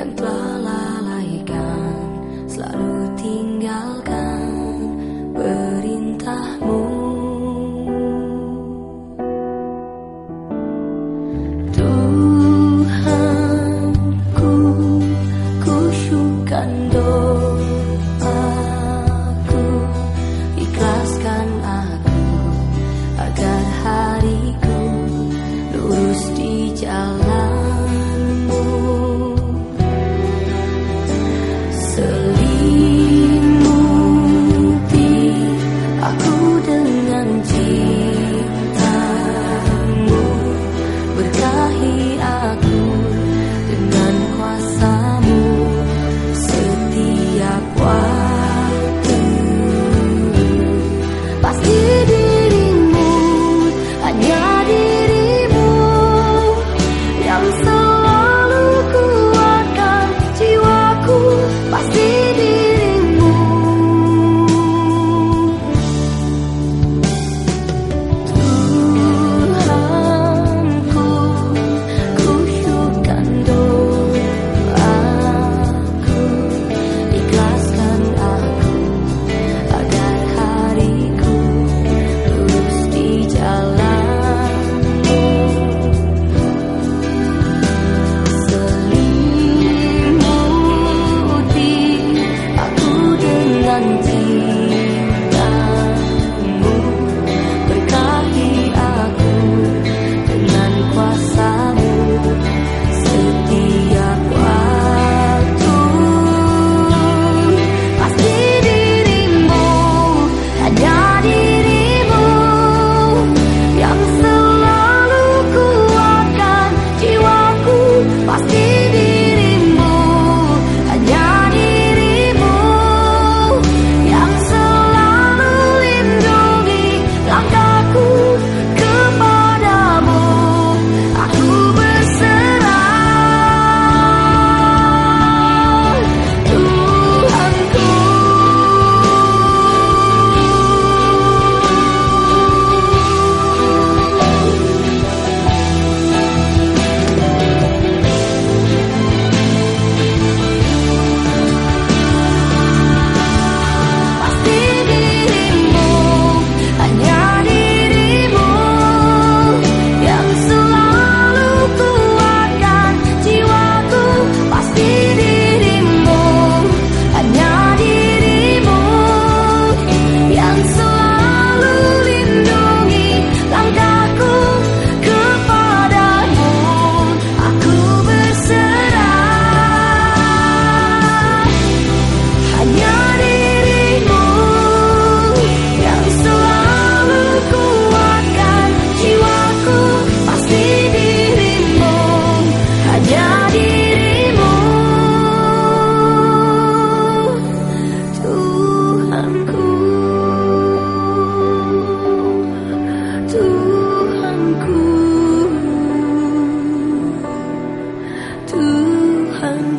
片段。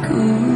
cool.